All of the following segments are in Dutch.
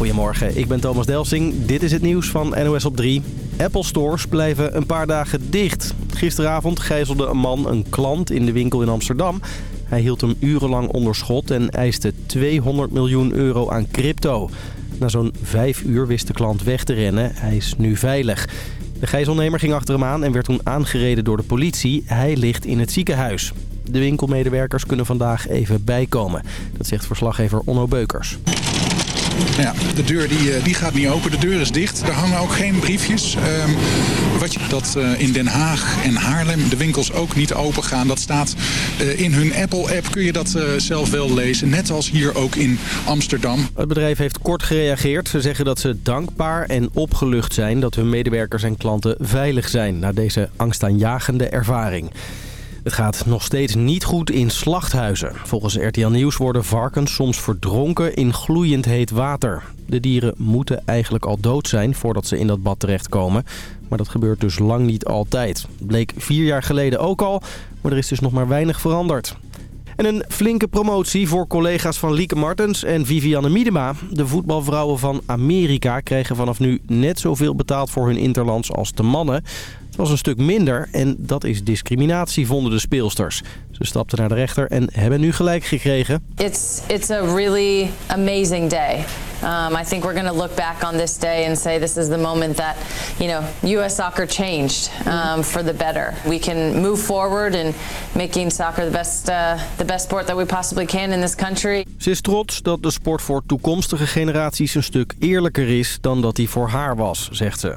Goedemorgen, ik ben Thomas Delsing. Dit is het nieuws van NOS op 3. Apple stores blijven een paar dagen dicht. Gisteravond gijzelde een man een klant in de winkel in Amsterdam. Hij hield hem urenlang onder schot en eiste 200 miljoen euro aan crypto. Na zo'n vijf uur wist de klant weg te rennen. Hij is nu veilig. De gijzelnemer ging achter hem aan en werd toen aangereden door de politie. Hij ligt in het ziekenhuis. De winkelmedewerkers kunnen vandaag even bijkomen. Dat zegt verslaggever Onno Beukers. Ja, de deur die, eh, die gaat niet open. De deur is dicht. Er hangen ook geen briefjes. Um, wat je, dat uh, in Den Haag en Haarlem de winkels ook niet open gaan. Dat staat uh, in hun Apple-app. Kun je dat zelf wel lezen. Net als hier ook in Amsterdam. Het bedrijf heeft kort gereageerd. Ze zeggen dat ze dankbaar en opgelucht zijn... dat hun medewerkers en klanten veilig zijn... na deze angstaanjagende ervaring. Het gaat nog steeds niet goed in slachthuizen. Volgens RTL Nieuws worden varkens soms verdronken in gloeiend heet water. De dieren moeten eigenlijk al dood zijn voordat ze in dat bad terechtkomen. Maar dat gebeurt dus lang niet altijd. Bleek vier jaar geleden ook al, maar er is dus nog maar weinig veranderd. En een flinke promotie voor collega's van Lieke Martens en Vivianne Miedema. De voetbalvrouwen van Amerika kregen vanaf nu net zoveel betaald voor hun interlands als de mannen. Het was een stuk minder en dat is discriminatie, vonden de speelsters. Ze stapten naar de rechter en hebben nu gelijk gekregen. It's, it's a really amazing day. Um, I think we're going to look back on this day and say this is the moment that, you know, U.S. soccer changed um, for the better. We can move forward in making soccer the best, uh, the best sport that we possibly can in this country. Ze is trots dat de sport voor toekomstige generaties een stuk eerlijker is dan dat die voor haar was, zegt ze.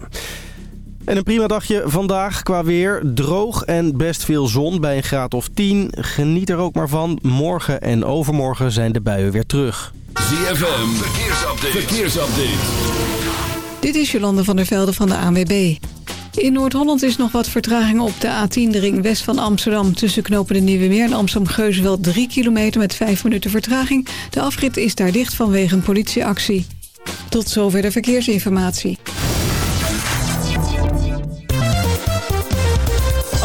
En een prima dagje vandaag qua weer. Droog en best veel zon bij een graad of 10. Geniet er ook maar van. Morgen en overmorgen zijn de buien weer terug. ZFM, verkeersupdate. verkeersupdate. Dit is Jolande van der Velde van de ANWB. In Noord-Holland is nog wat vertraging op de A10, de ring west van Amsterdam. Tussen knopen de Nieuwe Meer en Amsterdam-Geuzenveld 3 kilometer met 5 minuten vertraging. De afrit is daar dicht vanwege een politieactie. Tot zover de verkeersinformatie.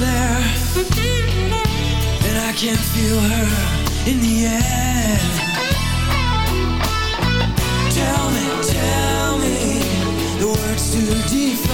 there And I can't feel her in the air. Tell me, tell me The words to define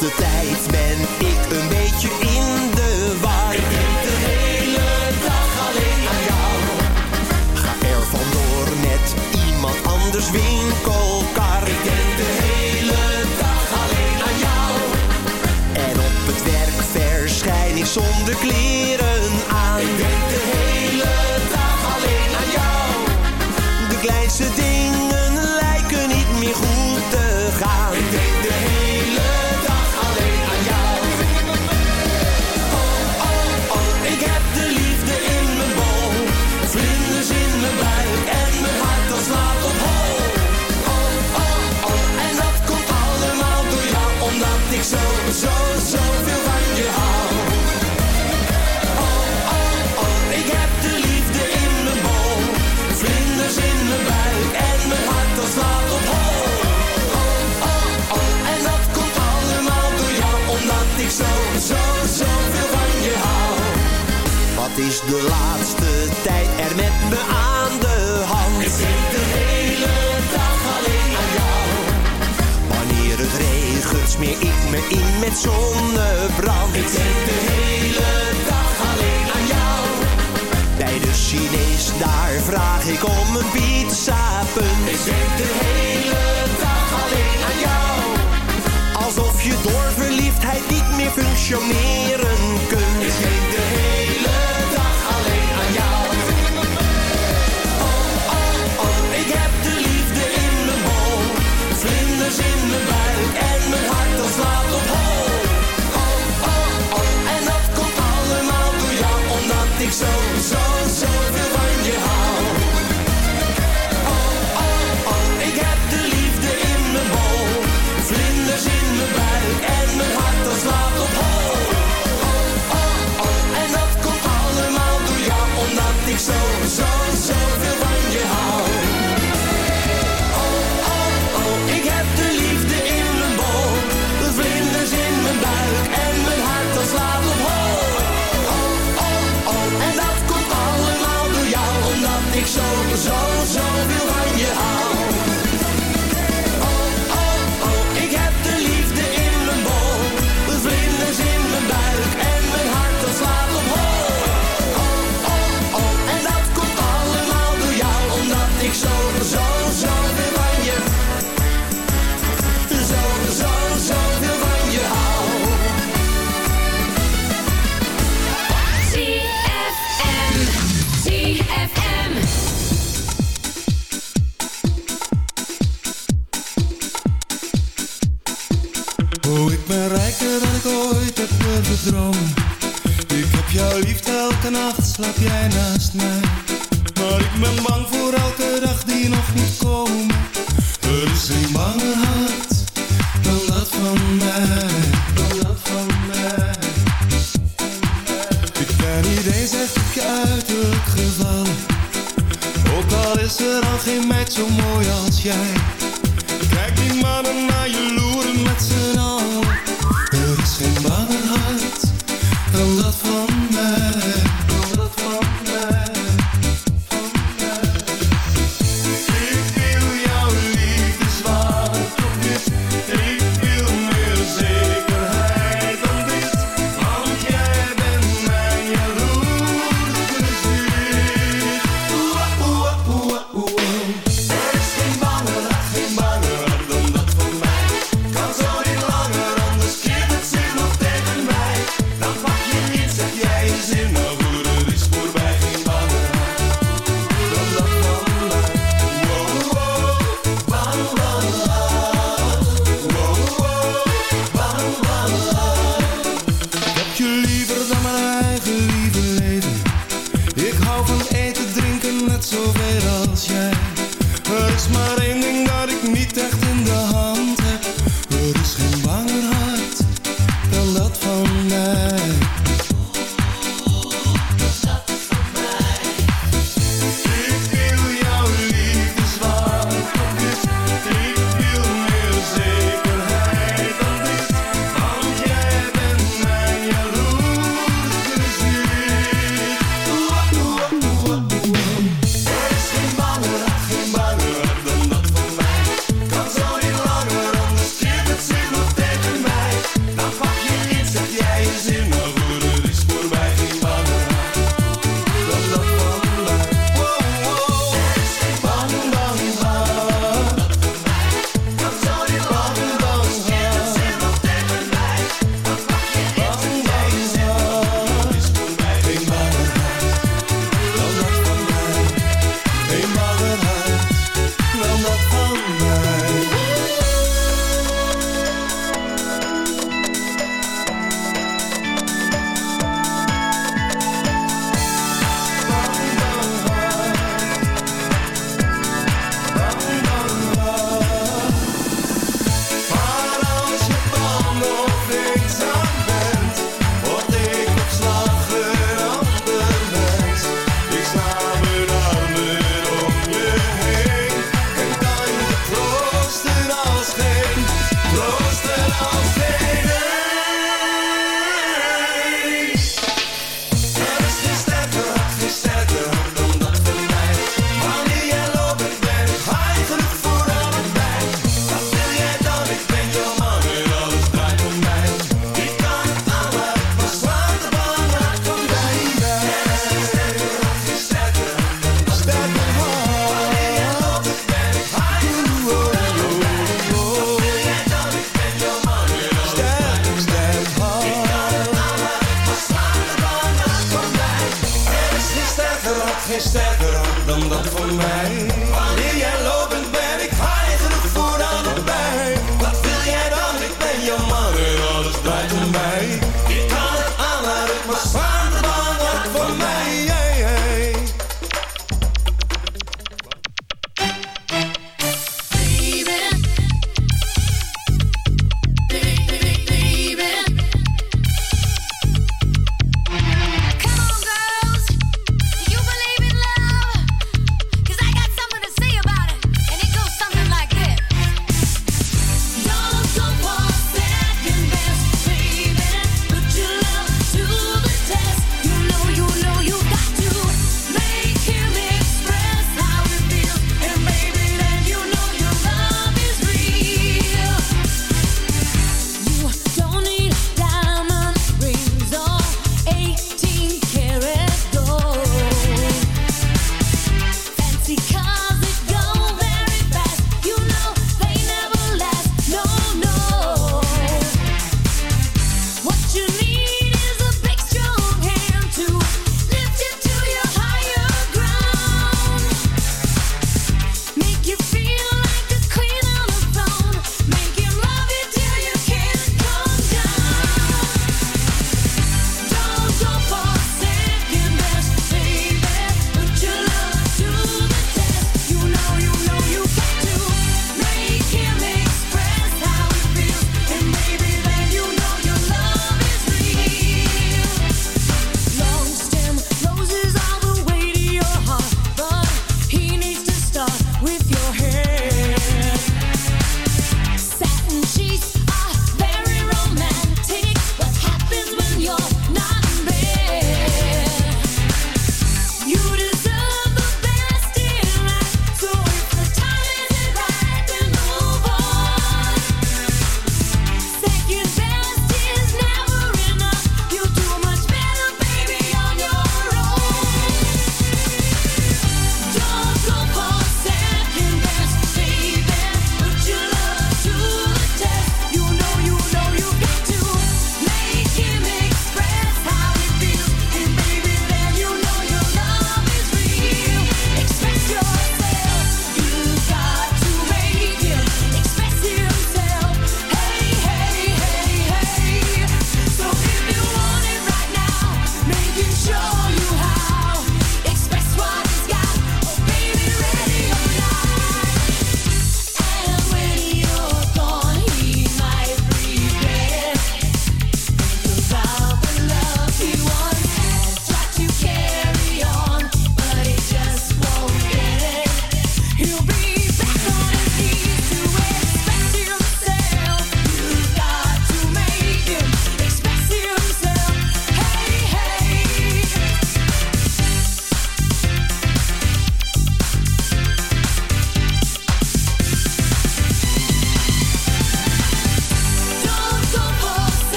the time met zonnebrand. Ik denk de hele dag alleen aan jou. Bij de Chinees, daar vraag ik om een pizza punt. Ik denk de hele dag alleen aan jou. Alsof je door verliefdheid niet meer functioneren kunt.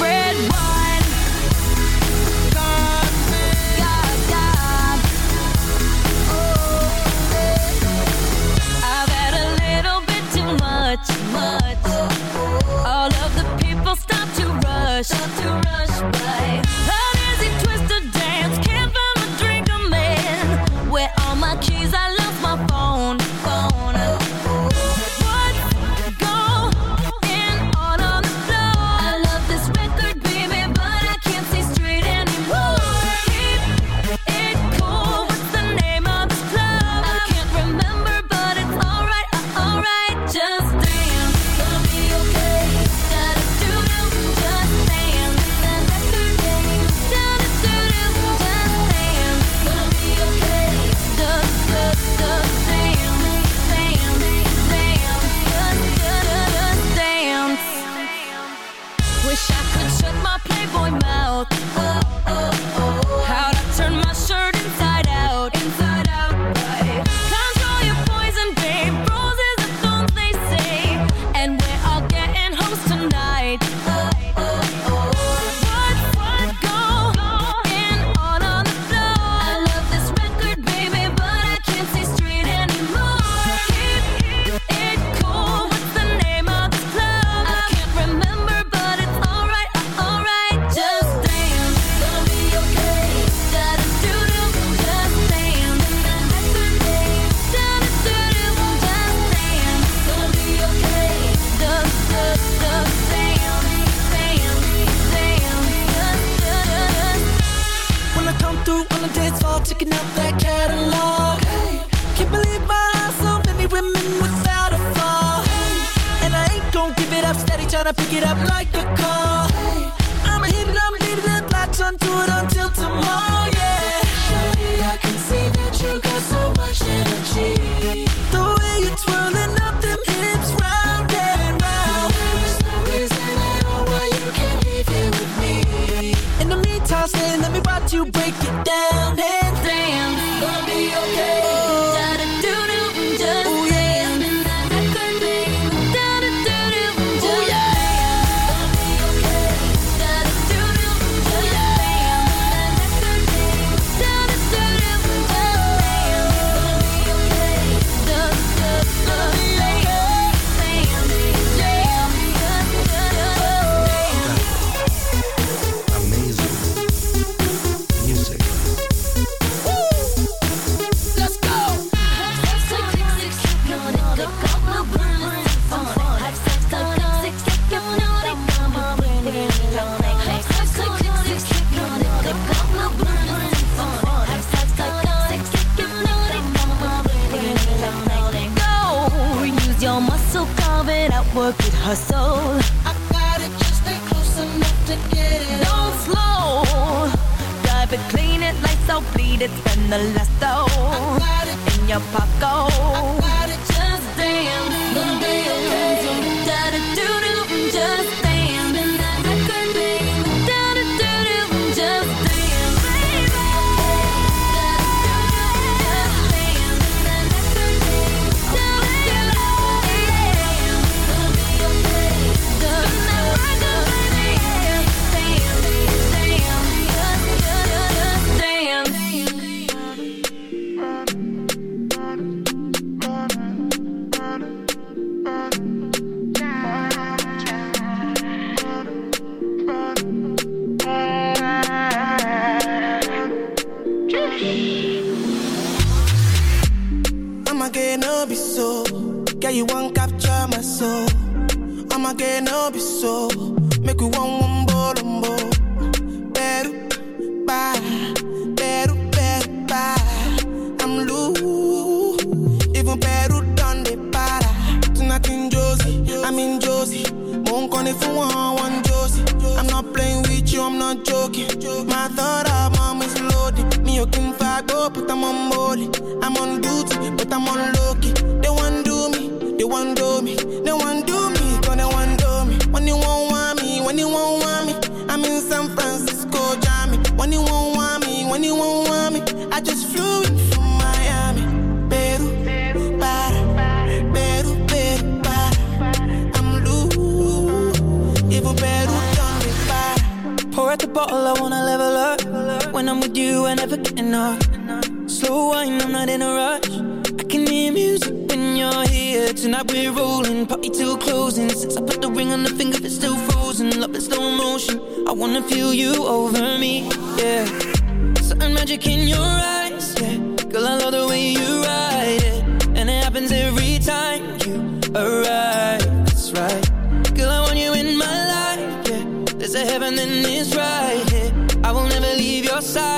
red. come through on the dance floor, checking out that catalog. Hey, can't believe my eyes, so many women without a flaw. Hey, and I ain't gon' give it up, steady trying to pick it up like a car. Hey, I'ma hit it, I'ma leave leaving that latch onto it until tomorrow. the last though in your pocket.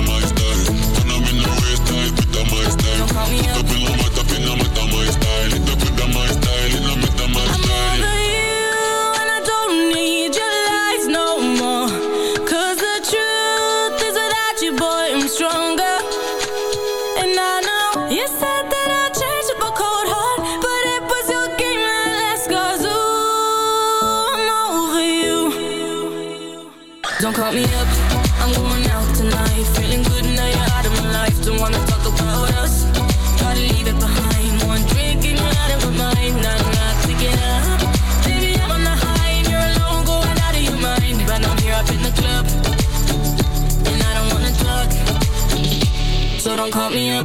Stronger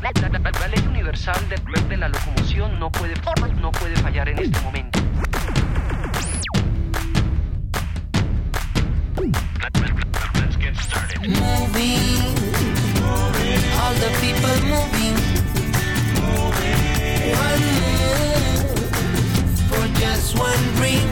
La, ley universal de, de la locomoción no puede, no puede fallar en este momento. moving. All the people moving. One move for just one dream.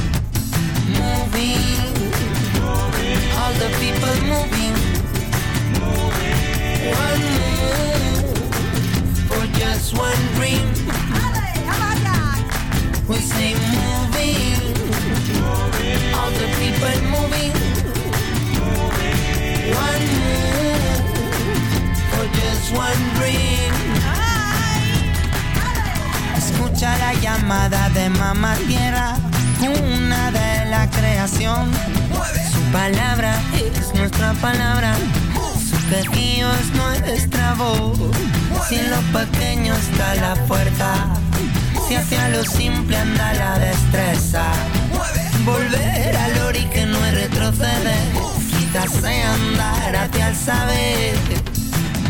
Moving, all the people moving. One move for just one dream. We say moving, all the people moving. One move for just one dream. Escucha la llamada de mamá tierra, una de la creación. Su palabra es nuestra palabra. Su quejío es nuestra voz. Si en lo pequeño está la fuerza, si hacia lo simple anda la destreza. Volver al ori que no es retroceder, sea andar hacia el saber.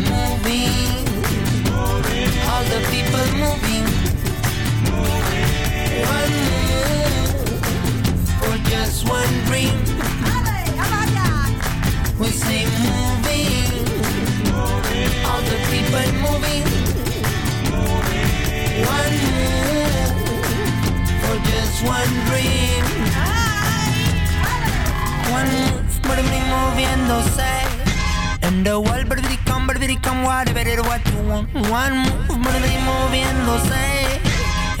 Moving, all the people moving. zover just one dream. We say moving, all the people moving. One move for just one dream. One move, moving, we moviéndose. And the world, but we come, but we come, whatever it what you want. One move, but we moviéndose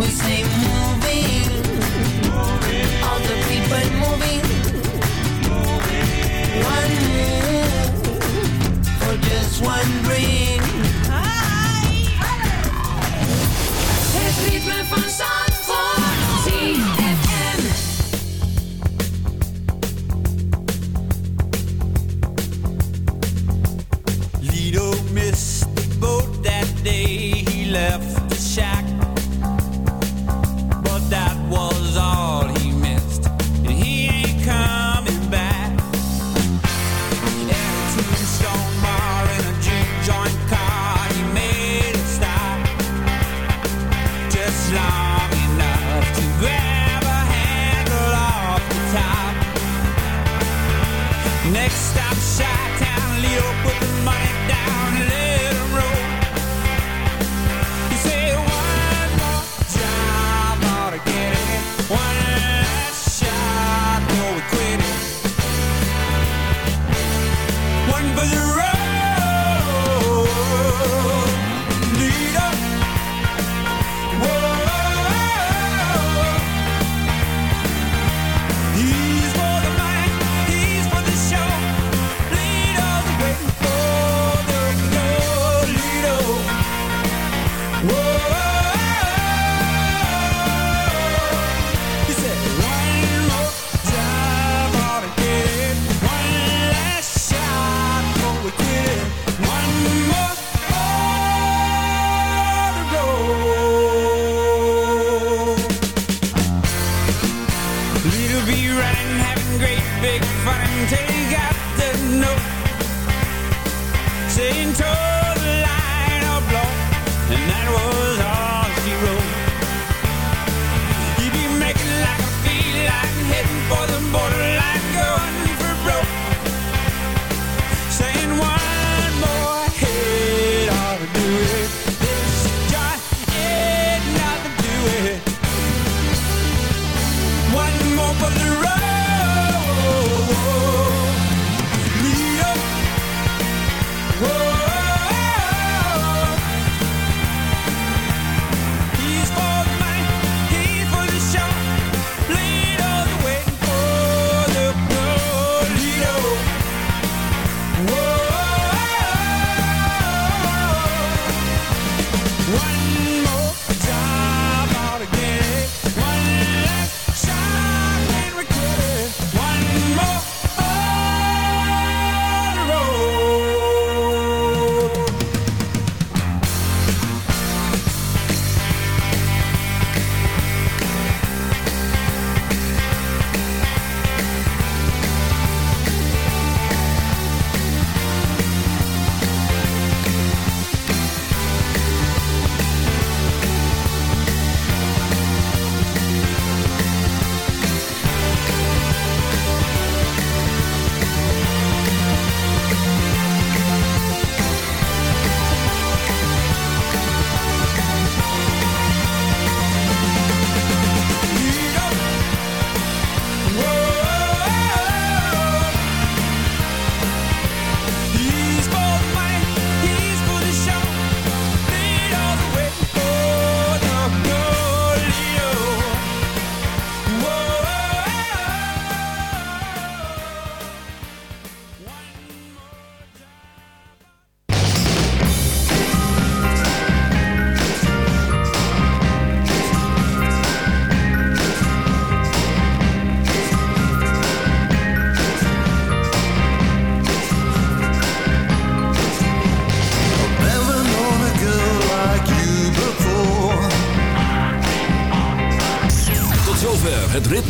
We stay moving, moving. One move for just one. Stop.